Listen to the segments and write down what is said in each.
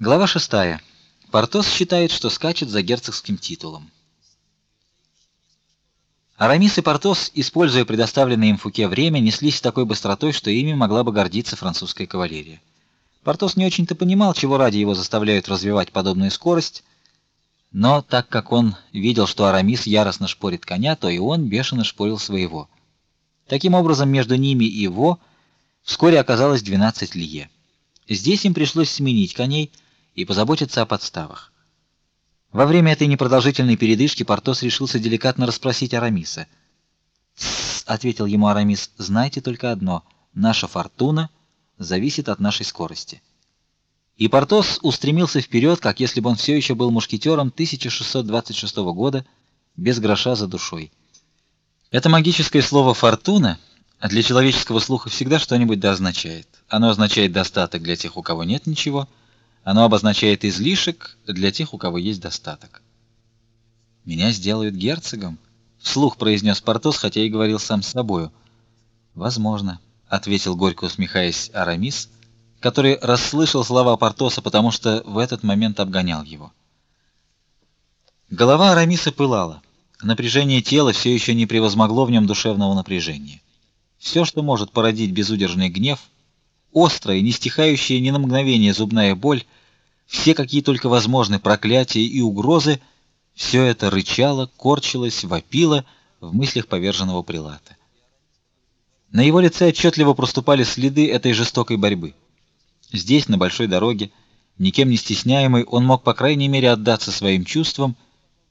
Глава 6. Портос считает, что скачет за герцогским титулом. Арамис и Портос, используя предоставленное им Фуке время, неслись с такой быстротой, что ими могла бы гордиться французская кавалерия. Портос не очень-то понимал, чего ради его заставляют развивать подобную скорость, но так как он видел, что Арамис яростно шпорит коня, то и он бешено шпорил своего. Таким образом, между ними и его вскоре оказалось 12 лье. Здесь им пришлось сменить коней, и позаботиться о подставах. Во время этой непродолжительной передышки Портос решился деликатно расспросить Арамиса. Ответил ему Арамис. "Знайте только одно: наша фортуна зависит от нашей скорости". И Портос устремился вперед, как если бы он все еще был мушкетером 1626 года, без гроша за душой. Это магическое слово фортуна для человеческого слуха всегда что-нибудь да означает. Оно означает достаток для тех, у кого нет ничего, оно обозначает излишек для тех, у кого есть достаток. Меня сделают герцогом, вслух произнес Портос, хотя и говорил сам с собою. Возможно, ответил горько усмехаясь Арамис, который расслышал слова Портоса, потому что в этот момент обгонял его. Голова Арамиса пылала. Напряжение тела все еще не превозмогло в нем душевного напряжения. Все, что может породить безудержный гнев, острая, не стихающая ни на мгновение зубная боль, все какие только возможны проклятия и угрозы, все это рычало, корчилось, вопило в мыслях поверженного прилата. На его лице отчетливо проступали следы этой жестокой борьбы. Здесь, на большой дороге, никем не стесняемый, он мог по крайней мере отдаться своим чувствам,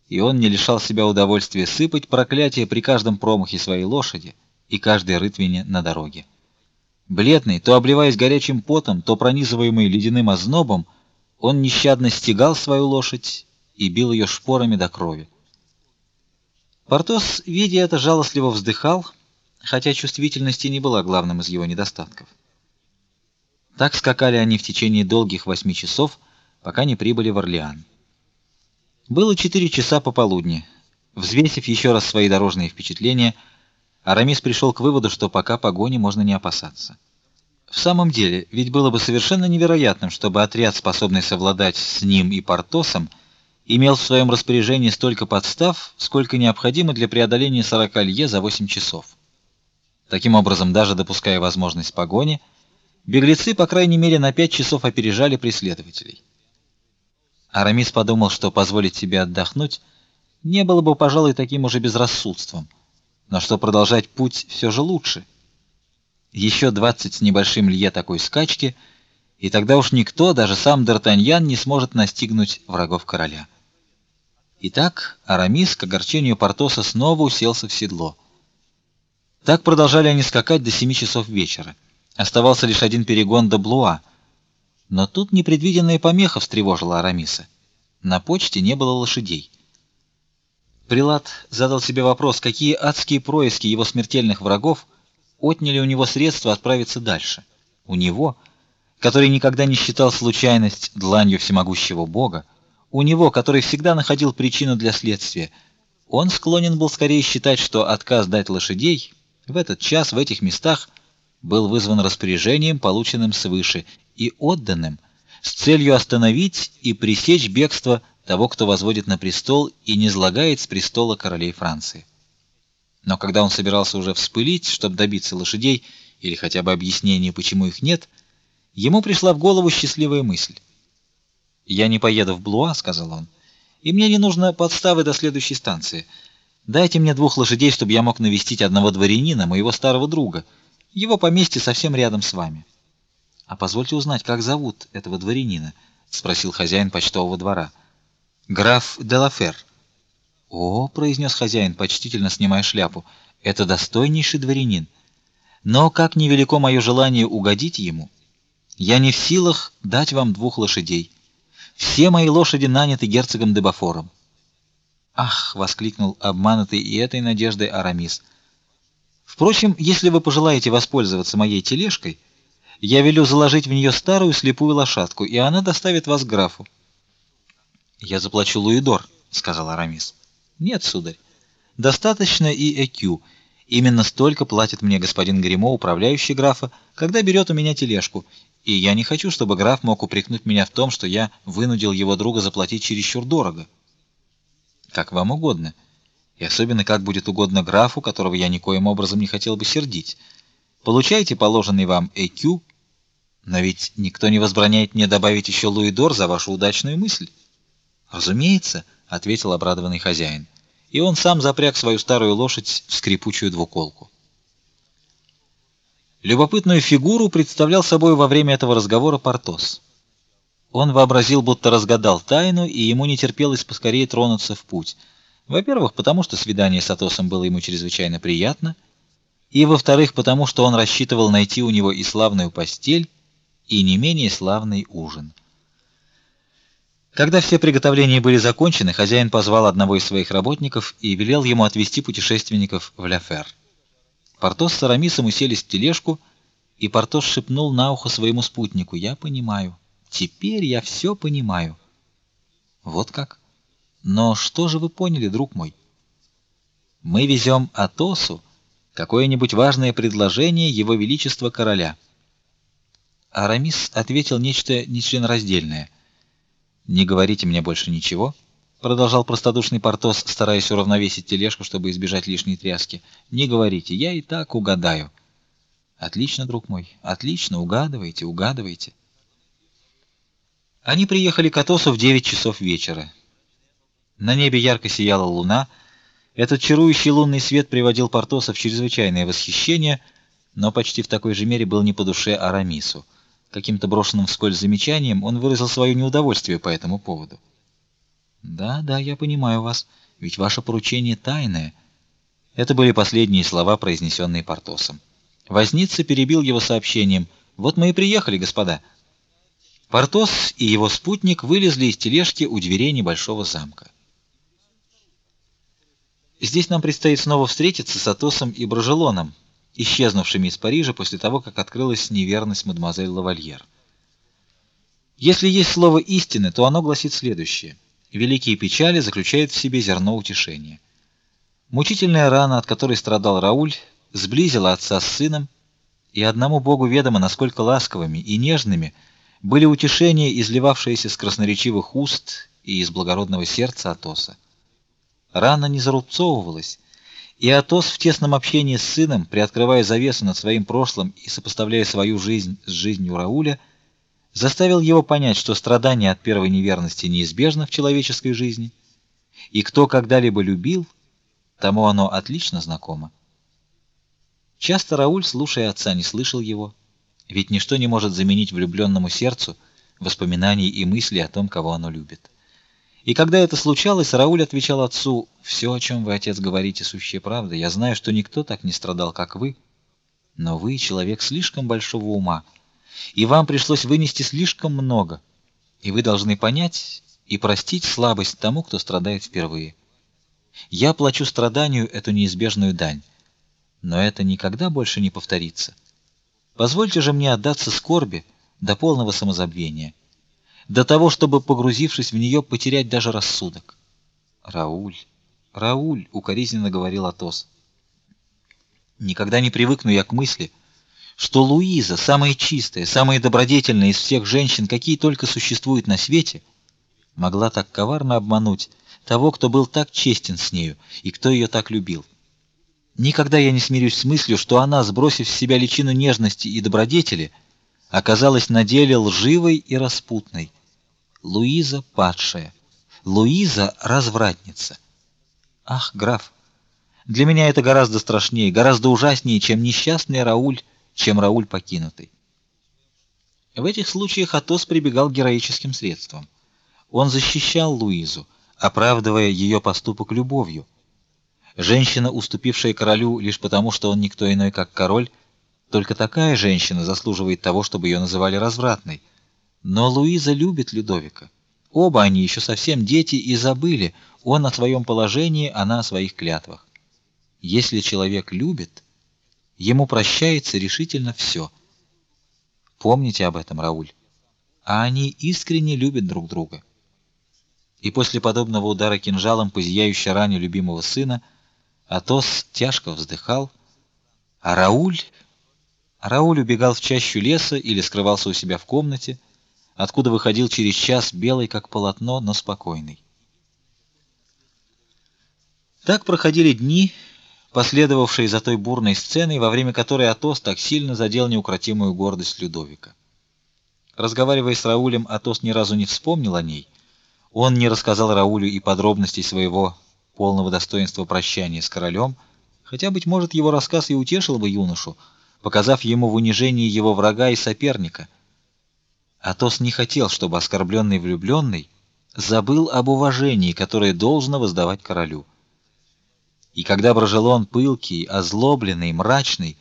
и он не лишал себя удовольствия сыпать проклятия при каждом промахе своей лошади и каждой рытвине на дороге. Бледный, то обливаясь горячим потом, то пронизываемый ледяным ознобом, он нещадно стегал свою лошадь и бил ее шпорами до крови. Портос, видя это, жалостливо вздыхал, хотя чувствительность и не была главным из его недостатков. Так скакали они в течение долгих восьми часов, пока не прибыли в Орлеан. Было четыре часа пополудни. Взвесив еще раз свои дорожные впечатления, Арамис пришел к выводу, что пока погони можно не опасаться. В самом деле, ведь было бы совершенно невероятным, чтобы отряд, способный совладать с ним и Портосом, имел в своем распоряжении столько подстав, сколько необходимо для преодоления 40 лье за 8 часов. Таким образом, даже допуская возможность погони, беглецы по крайней мере на 5 часов опережали преследователей. Арамис подумал, что позволить себе отдохнуть не было бы, пожалуй, таким уже безрассудством но что продолжать путь все же лучше. Еще двадцать с небольшим лье такой скачки, и тогда уж никто, даже сам Д'Артаньян, не сможет настигнуть врагов короля. Итак, Арамис к огорчению Портоса снова уселся в седло. Так продолжали они скакать до семи часов вечера. Оставался лишь один перегон до Блуа. Но тут непредвиденная помеха встревожила Арамиса. На почте не было лошадей. Прилад задал себе вопрос, какие адские происки его смертельных врагов отняли у него средства отправиться дальше. У него, который никогда не считал случайность дланью всемогущего Бога, у него, который всегда находил причину для следствия, он склонен был скорее считать, что отказ дать лошадей в этот час в этих местах был вызван распоряжением, полученным свыше и отданным с целью остановить и пресечь бегство того, кто возводит на престол и не слагает с престола королей Франции. Но когда он собирался уже вспылить, чтобы добиться лошадей или хотя бы объяснения, почему их нет, ему пришла в голову счастливая мысль. "Я не поеду в Блуа", сказал он. "И мне не нужно подставы до следующей станции. Дайте мне двух лошадей, чтобы я мог навестить одного дворянина, моего старого друга. Его поместье совсем рядом с вами". "А позвольте узнать, как зовут этого дворянина?" спросил хозяин почтового двора граф де Лафер. О, произнес хозяин, почтительно снимая шляпу. Это достойнейший дворянин. Но как невелико мое желание угодить ему, я не в силах дать вам двух лошадей. Все мои лошади наняты герцогом де Бафором. Ах, воскликнул обманутый и этой надеждой Арамис. Впрочем, если вы пожелаете воспользоваться моей тележкой, я велю заложить в нее старую слепую лошадку, и она доставит вас к графу. Я заплачу луидор, сказал Арамис. Нет, сударь. Достаточно и ЭКЮ. Именно столько платит мне господин Гримо, управляющий графа, когда берет у меня тележку, И я не хочу, чтобы граф мог упрекнуть меня в том, что я вынудил его друга заплатить чересчур дорого. Как вам угодно. И особенно как будет угодно графу, которого я никоим образом не хотел бы сердить. Получайте положенный вам ЭКЮ, но ведь никто не возбраняет мне добавить еще луидор за вашу удачную мысль. Разумеется, ответил обрадованный хозяин. И он сам запряг свою старую лошадь в скрипучую двуколку. Любопытную фигуру представлял собой во время этого разговора Портос. Он вообразил, будто разгадал тайну, и ему не терпелось поскорее тронуться в путь. Во-первых, потому что свидание с Атосом было ему чрезвычайно приятно, и во-вторых, потому что он рассчитывал найти у него и славную постель, и не менее славный ужин. Когда все приготовления были закончены, хозяин позвал одного из своих работников и велел ему отвезти путешественников в Ля-Фер. Портос с Арамисом уселись в тележку, и Портос шепнул на ухо своему спутнику: "Я понимаю. Теперь я все понимаю". Вот как? Но что же вы поняли, друг мой? Мы везем Атосу какое-нибудь важное предложение его величества короля. Арамис ответил нечто нечленораздельное. Не говорите мне больше ничего, продолжал простодушный Портос, стараясь уравновесить тележку, чтобы избежать лишней тряски. Не говорите, я и так угадаю. Отлично, друг мой. Отлично, угадывайте, угадывайте. Они приехали к Атосу в девять часов вечера. На небе ярко сияла луна. Этот чарующий лунный свет приводил Портоса в чрезвычайное восхищение, но почти в такой же мере был не по душе Арамису. Каким-то брошенным вскользь замечанием он выразил свое неудовольствие по этому поводу. Да, да, я понимаю вас, ведь ваше поручение тайное. Это были последние слова, произнесенные Портосом. Возница перебил его сообщением: "Вот мы и приехали, господа". Портос и его спутник вылезли из тележки у дверей небольшого замка. Здесь нам предстоит снова встретиться с Атосом и Брожелоном, исчезнувшими из Парижа после того, как открылась неверность мадемуазель Лавальер. Если есть слово истины, то оно гласит следующее: великие печали заключают в себе зерно утешения. Мучительная рана, от которой страдал Рауль, сблизила отца с сыном, и одному Богу ведомо, насколько ласковыми и нежными были утешения, изливавшиеся с красноречивых уст и из благородного сердца Атоса. Рана не зарубцовывалась, и Атос в тесном общении с сыном, приоткрывая завесу над своим прошлым и сопоставляя свою жизнь с жизнью Рауля, заставил его понять, что страдание от первой неверности неизбежно в человеческой жизни, и кто когда-либо любил, тому оно отлично знакомо. Часто Рауль, слушая отца, не слышал его, ведь ничто не может заменить влюбленному сердцу воспоминаний и мыслей о том, кого оно любит. И когда это случалось, Рауль отвечал отцу: «Все, о чем вы, отец, говорите, сущая правда. Я знаю, что никто так не страдал, как вы, но вы человек слишком большого ума, и вам пришлось вынести слишком много, и вы должны понять и простить слабость тому, кто страдает впервые. Я плачу страданию эту неизбежную дань, но это никогда больше не повторится. Позвольте же мне отдаться скорби до полного самозабвения до того, чтобы погрузившись в нее, потерять даже рассудок. Рауль, Рауль, укоризненно говорил Атос. Никогда не привыкну я к мысли, что Луиза, самая чистая, самая добродетельная из всех женщин, какие только существуют на свете, могла так коварно обмануть того, кто был так честен с нею и кто ее так любил. Никогда я не смирюсь с мыслью, что она, сбросив с себя личину нежности и добродетели, оказалась на деле лживой и распутной. Луиза падшая, Луиза развратница. Ах, граф, для меня это гораздо страшнее, гораздо ужаснее, чем несчастный Рауль, чем Рауль покинутый. В этих случаях Атос прибегал к героическим средствам. Он защищал Луизу, оправдывая ее поступок любовью. Женщина, уступившая королю лишь потому, что он никто иной, как король, только такая женщина заслуживает того, чтобы ее называли развратной. Но Луиза любит Людовика. Оба они еще совсем дети и забыли, он о своем положении, она о своих клятвах. Если человек любит, ему прощается решительно все. Помните об этом, Рауль. А они искренне любят друг друга. И после подобного удара кинжалом по зияющей ране любимого сына Атос тяжко вздыхал, а Рауль Рауль убегал в чащу леса или скрывался у себя в комнате, откуда выходил через час белый как полотно, но спокойный. Так проходили дни, последовавшие за той бурной сценой, во время которой Атос так сильно задел неукротимую гордость Людовика. Разговаривая с Раулем, Атос ни разу не вспомнил о ней. Он не рассказал Раулю и подробностей своего полного достоинства прощания с королем, хотя быть может, его рассказ и утешил бы юношу, показав ему в унижении его врага и соперника. Атос не хотел, чтобы оскорбленный влюбленный забыл об уважении, которое должно воздавать королю. И когда Брожелон, пылкий, озлобленный, мрачный,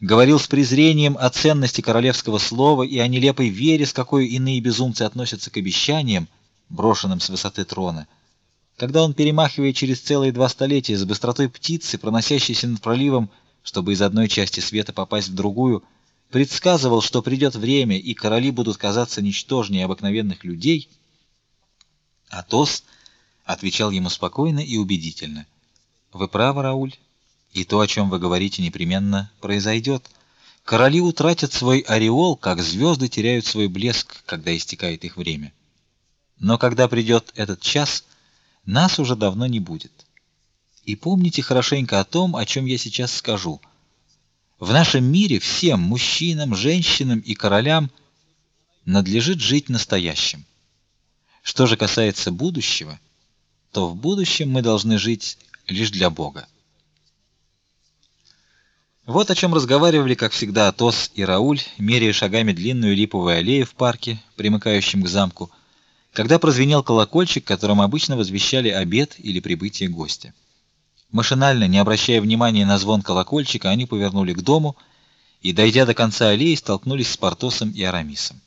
говорил с презрением о ценности королевского слова и о нелепой вере, с какой иные безумцы относятся к обещаниям, брошенным с высоты трона, когда он, перемахивая через целые два столетия с быстротой птицы, проносящейся над проливом, чтобы из одной части света попасть в другую, предсказывал, что придет время, и короли будут казаться ничтожнее обыкновенных людей, Атос отвечал ему спокойно и убедительно — вы правы, Рауль, и то, о чем вы говорите, непременно произойдет. Короли утратят свой ореол, как звезды теряют свой блеск, когда истекает их время. Но когда придет этот час, нас уже давно не будет. И помните хорошенько о том, о чем я сейчас скажу. В нашем мире всем мужчинам, женщинам и королям надлежит жить настоящим. Что же касается будущего, то в будущем мы должны жить лишь для Бога. Вот о чем разговаривали, как всегда, Атос и Рауль, меряя шагами длинную липовую аллею в парке, примыкающем к замку, когда прозвенел колокольчик, которым обычно возвещали обед или прибытие гостя. Машинально, не обращая внимания на звон колокольчика, они повернули к дому и, дойдя до конца аллеи, столкнулись с Портосом и Арамисом.